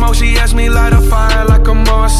Smoke, she asked me light a fire like a Marsan.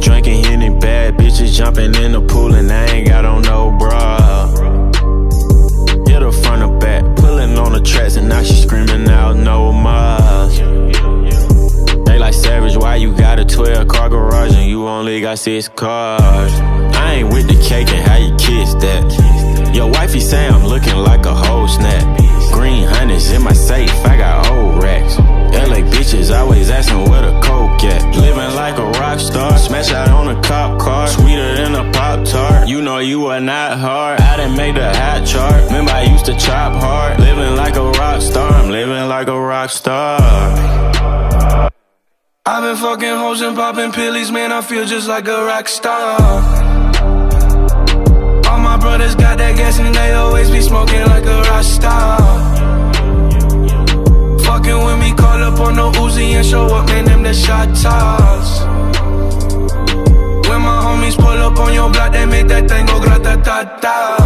Drinking Henny, bad bitches jumping in the pool, and I ain't got on no bra. Hit her front or back, pulling on the tracks, and now she screaming out no more. They like savage, why you got a 12 car garage and you only got six cars? I ain't with the cake and how you kiss that. Your wifey say I'm looking like a whole snap. Green hundreds in my safe, I got old racks. LA bitches always asking where the coke at. Living like a rock star, smash out on a cop car, sweeter than a pop tart. You know you are not hard. I done made the hot chart. Remember I used to chop hard. Living like a rock star, I'm living like a rock star. I've been fucking hoes and popping pillies, man. I feel just like a rock star. All my brothers got that gas and they always be smoking like a rock star. Fucking with me, call up on the Uzi and show up, man. Them the shot toss. On your block, they make that thing go grata ta ta.